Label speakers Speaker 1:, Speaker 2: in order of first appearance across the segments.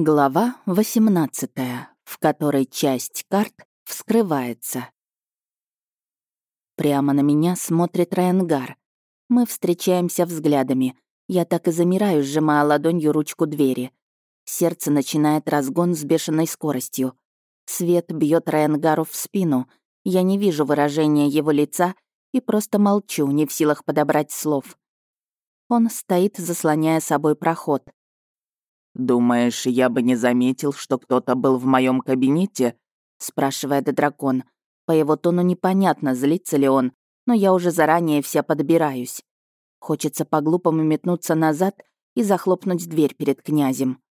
Speaker 1: Глава 18, в которой часть карт вскрывается. Прямо на меня смотрит Райангар. Мы встречаемся взглядами. Я так и замираю, сжимая ладонью ручку двери. Сердце начинает разгон с бешеной скоростью. Свет бьет Райангару в спину. Я не вижу выражения его лица и просто молчу, не в силах подобрать слов. Он стоит, заслоняя собой проход.
Speaker 2: «Думаешь, я бы не заметил, что кто-то был в моем кабинете?» — спрашивает дракон.
Speaker 1: По его тону непонятно, злится ли он, но я уже заранее вся подбираюсь. Хочется по-глупому метнуться назад и захлопнуть дверь перед князем.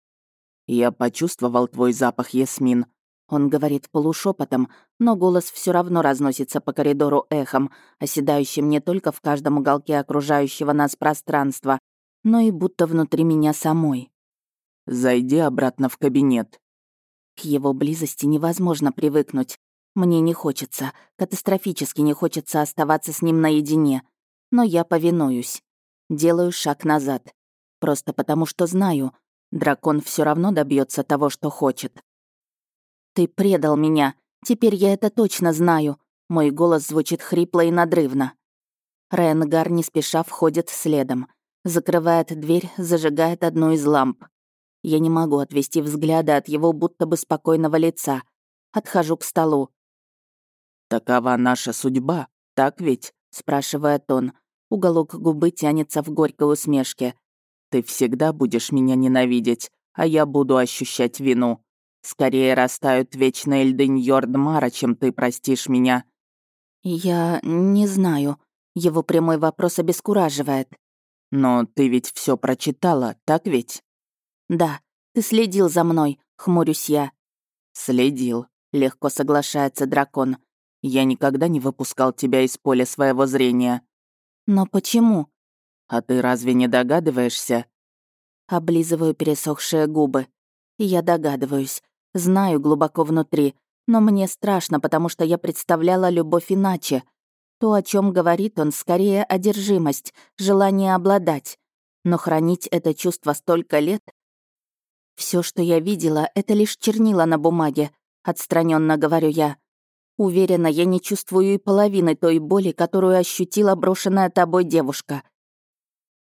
Speaker 2: «Я почувствовал твой запах, Ясмин».
Speaker 1: Он говорит полушепотом, но голос все равно разносится по коридору эхом, оседающим не только в каждом уголке окружающего нас пространства, но и будто внутри меня самой.
Speaker 2: Зайди обратно в кабинет».
Speaker 1: К его близости невозможно привыкнуть. Мне не хочется, катастрофически не хочется оставаться с ним наедине. Но я повинуюсь. Делаю шаг назад. Просто потому что знаю, дракон все равно добьется того, что хочет. «Ты предал меня. Теперь я это точно знаю». Мой голос звучит хрипло и надрывно. Ренгар не спеша входит следом. Закрывает дверь, зажигает одну из ламп. Я не могу отвести взгляда от его будто бы спокойного лица. Отхожу к столу.
Speaker 2: «Такова наша судьба, так ведь?» — спрашивает он. Уголок губы тянется в горькой усмешке. «Ты всегда будешь меня ненавидеть, а я буду ощущать вину. Скорее растают вечные льды Ньордмара, чем ты простишь меня».
Speaker 1: «Я не знаю». Его прямой вопрос обескураживает.
Speaker 2: «Но ты ведь все прочитала, так ведь?»
Speaker 1: «Да, ты следил за мной», — хмурюсь я.
Speaker 2: «Следил», — легко соглашается дракон. «Я никогда не выпускал тебя из поля своего зрения».
Speaker 1: «Но почему?»
Speaker 2: «А ты разве не догадываешься?»
Speaker 1: Облизываю пересохшие губы. Я догадываюсь, знаю глубоко внутри, но мне страшно, потому что я представляла любовь иначе. То, о чем говорит он, скорее одержимость, желание обладать. Но хранить это чувство столько лет все, что я видела, это лишь чернила на бумаге, отстраненно говорю я. Уверена, я не чувствую и половины той боли, которую ощутила брошенная тобой девушка.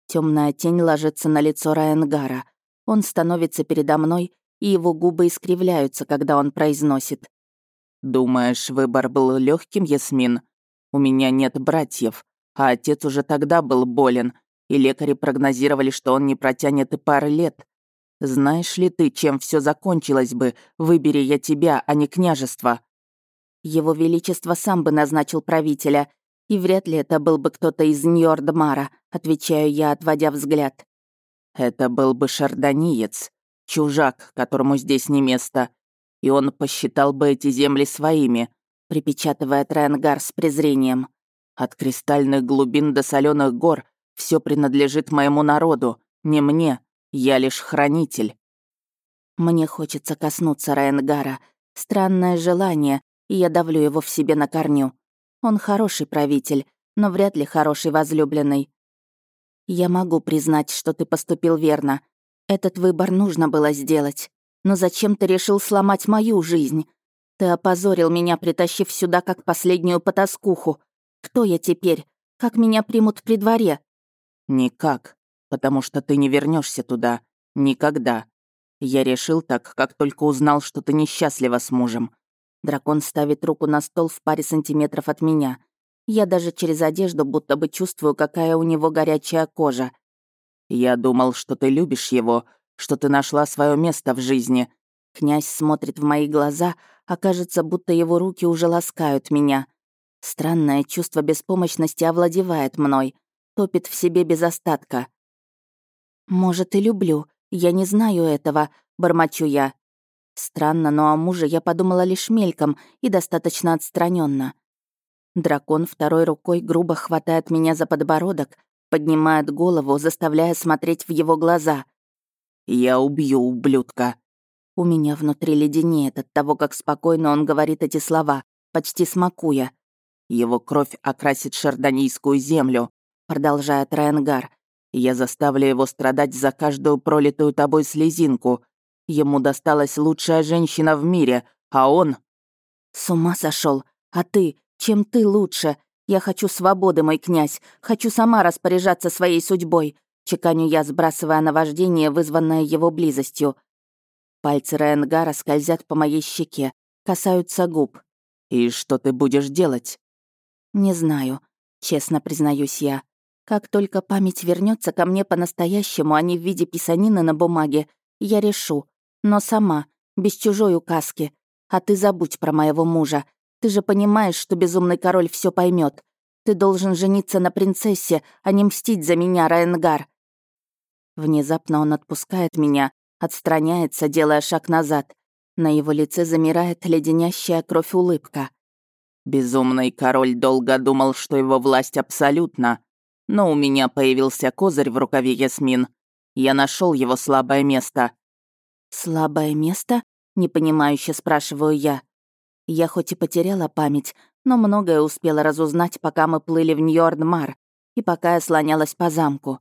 Speaker 1: Темная тень ложится на лицо Райангара. Он становится передо мной, и его губы искривляются, когда он произносит.
Speaker 2: «Думаешь, выбор был легким, Ясмин? У меня нет братьев, а отец уже тогда был болен, и лекари прогнозировали, что он не протянет и пары лет. Знаешь ли ты, чем все закончилось бы, выбери я тебя, а не княжество?»
Speaker 1: Его Величество сам бы назначил правителя, и вряд ли это был бы кто-то из Ньордмара, отвечаю я, отводя взгляд.
Speaker 2: Это был бы шарданиец, чужак, которому здесь не место, и он посчитал бы эти земли своими, припечатывает Ренгар с презрением. От кристальных глубин до соленых гор все принадлежит моему народу, не мне, я лишь хранитель».
Speaker 1: Мне хочется коснуться Райангара. Странное желание, и я давлю его в себе на корню. Он хороший правитель, но вряд ли хороший возлюбленный. Я могу признать, что ты поступил верно. Этот выбор нужно было сделать. Но зачем ты решил сломать мою жизнь? Ты опозорил меня, притащив сюда как последнюю потаскуху. Кто я теперь? Как меня примут при дворе?
Speaker 2: Никак потому что ты не вернешься туда. Никогда. Я решил так, как только узнал, что ты несчастлива с мужем.
Speaker 1: Дракон ставит руку на стол в паре сантиметров от меня. Я даже через одежду будто бы чувствую, какая у него горячая кожа.
Speaker 2: Я думал, что ты любишь его, что ты нашла свое место в жизни.
Speaker 1: Князь смотрит в мои глаза, а кажется, будто его руки уже ласкают меня. Странное чувство беспомощности овладевает мной, топит в себе без остатка. «Может, и люблю. Я не знаю этого», — бормочу я. Странно, но о муже я подумала лишь мельком и достаточно отстраненно. Дракон второй рукой грубо хватает меня за подбородок, поднимает голову, заставляя смотреть в его глаза.
Speaker 2: «Я убью ублюдка».
Speaker 1: У меня внутри леденеет от того, как спокойно он говорит эти слова, почти смакуя.
Speaker 2: «Его кровь окрасит шардонийскую землю», — продолжает Райангар. Я заставлю его страдать за каждую пролитую тобой слезинку. Ему досталась лучшая женщина в мире, а он...
Speaker 1: С ума сошел. А ты? Чем ты лучше? Я хочу свободы, мой князь. Хочу сама распоряжаться своей судьбой. Чеканю я, сбрасывая наваждение, вызванное его близостью. Пальцы Райангара скользят по моей щеке, касаются губ.
Speaker 2: «И что ты будешь делать?»
Speaker 1: «Не знаю», — честно признаюсь я. «Как только память вернется ко мне по-настоящему, а не в виде писанины на бумаге, я решу. Но сама, без чужой указки. А ты забудь про моего мужа. Ты же понимаешь, что безумный король все поймет. Ты должен жениться на принцессе, а не мстить за меня, Райангар. Внезапно он отпускает меня, отстраняется, делая шаг назад. На его лице замирает леденящая кровь улыбка.
Speaker 2: Безумный король долго думал, что его власть абсолютна. Но у меня появился козырь в рукаве Ясмин. Я нашел его слабое место.
Speaker 1: «Слабое место?» — непонимающе спрашиваю я. Я хоть и потеряла память, но многое успела разузнать, пока мы плыли в Ньордмар и пока я слонялась по замку.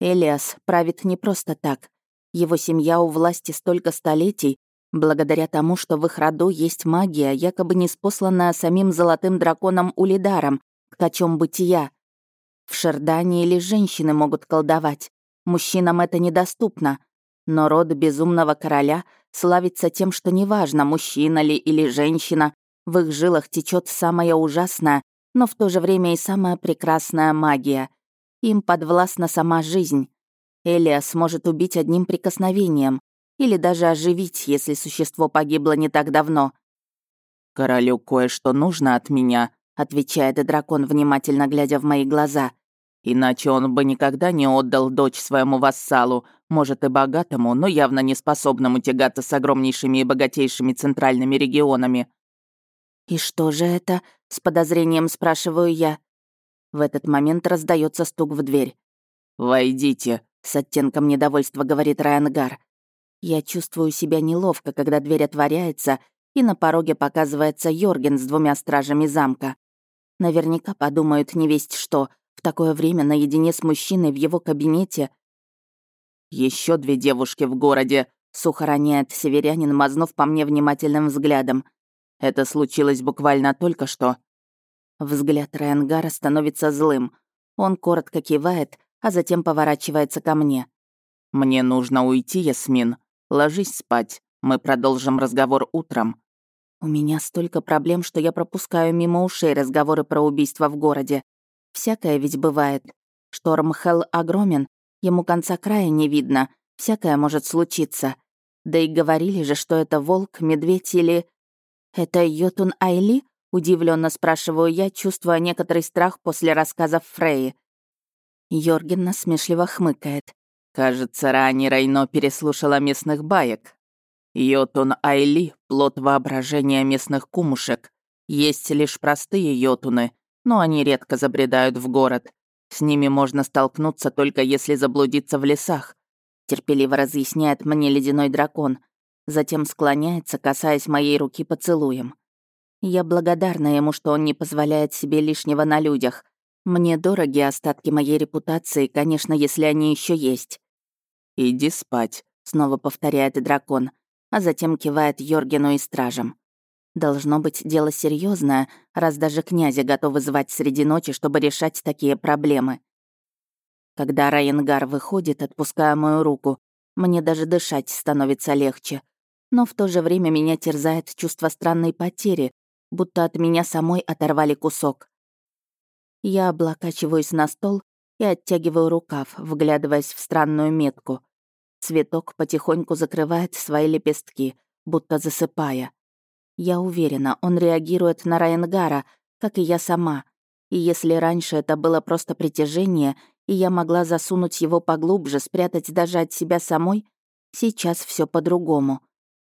Speaker 1: Элиас правит не просто так. Его семья у власти столько столетий, благодаря тому, что в их роду есть магия, якобы неспосланная самим золотым драконом Улидаром, ткачом бытия. В Шердане лишь женщины могут колдовать. Мужчинам это недоступно. Но род безумного короля славится тем, что неважно, мужчина ли или женщина, в их жилах течет самая ужасная, но в то же время и самая прекрасная магия — им подвластна сама жизнь. Элиас может убить одним прикосновением или даже оживить, если существо погибло не так давно.
Speaker 2: «Королю кое-что нужно от меня», — отвечает дракон, внимательно глядя в мои глаза. «Иначе он бы никогда не отдал дочь своему вассалу, может и богатому, но явно не способному тягаться с огромнейшими и богатейшими центральными регионами».
Speaker 1: «И что же это?» — с подозрением спрашиваю я. В этот момент раздается стук в дверь.
Speaker 2: «Войдите», — с оттенком недовольства говорит Райангар.
Speaker 1: Я чувствую себя неловко, когда дверь отворяется, и на пороге показывается Йорген с двумя стражами замка. Наверняка подумают не весть что, в такое время наедине с мужчиной в его кабинете.
Speaker 2: Еще две девушки в городе», — сухо роняет северянин, мазнув по мне внимательным взглядом. «Это случилось буквально только что».
Speaker 1: Взгляд Райангара становится злым. Он коротко кивает, а затем поворачивается ко мне.
Speaker 2: «Мне нужно уйти, Ясмин. Ложись спать. Мы продолжим разговор утром».
Speaker 1: У меня столько проблем, что я пропускаю мимо ушей разговоры про убийство в городе. Всякое ведь бывает. Шторм Хелл огромен, ему конца края не видно, всякое может случиться. Да и говорили же, что это волк, медведь или... Это Йотун Айли? Удивленно спрашиваю я, чувствуя некоторый страх после рассказов Фреи. Йорген насмешливо хмыкает.
Speaker 2: Кажется, ранее Райно переслушала местных баек. Йотун Айли — плод воображения местных кумушек. Есть лишь простые йотуны, но они редко забредают в город. С ними можно столкнуться только если заблудиться в лесах. Терпеливо разъясняет мне ледяной дракон. Затем склоняется, касаясь моей руки поцелуем.
Speaker 1: Я благодарна ему, что он не позволяет себе лишнего на людях. Мне дороги остатки моей репутации, конечно, если они еще есть.
Speaker 2: «Иди спать», — снова повторяет дракон, а затем кивает Йоргену и стражам.
Speaker 1: Должно быть дело серьезное, раз даже князя готовы звать среди ночи, чтобы решать такие проблемы. Когда Райенгар выходит, отпуская мою руку, мне даже дышать становится легче. Но в то же время меня терзает чувство странной потери, будто от меня самой оторвали кусок. Я облокачиваюсь на стол и оттягиваю рукав, вглядываясь в странную метку. Цветок потихоньку закрывает свои лепестки, будто засыпая. Я уверена, он реагирует на Райангара, как и я сама. И если раньше это было просто притяжение, и я могла засунуть его поглубже, спрятать даже от себя самой, сейчас все по-другому.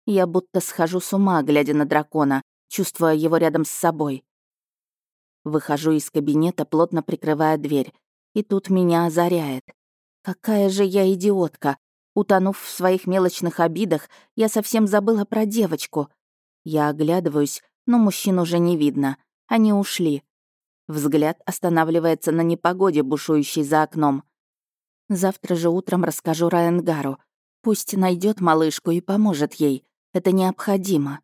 Speaker 1: Я будто схожу с ума, глядя на дракона, чувствуя его рядом с собой. Выхожу из кабинета, плотно прикрывая дверь, и тут меня озаряет. Какая же я идиотка! Утонув в своих мелочных обидах, я совсем забыла про девочку. Я оглядываюсь, но мужчин уже не видно. Они ушли. Взгляд останавливается на непогоде, бушующей за окном. Завтра же утром расскажу Райангару. Пусть найдет малышку и поможет ей. Это необходимо.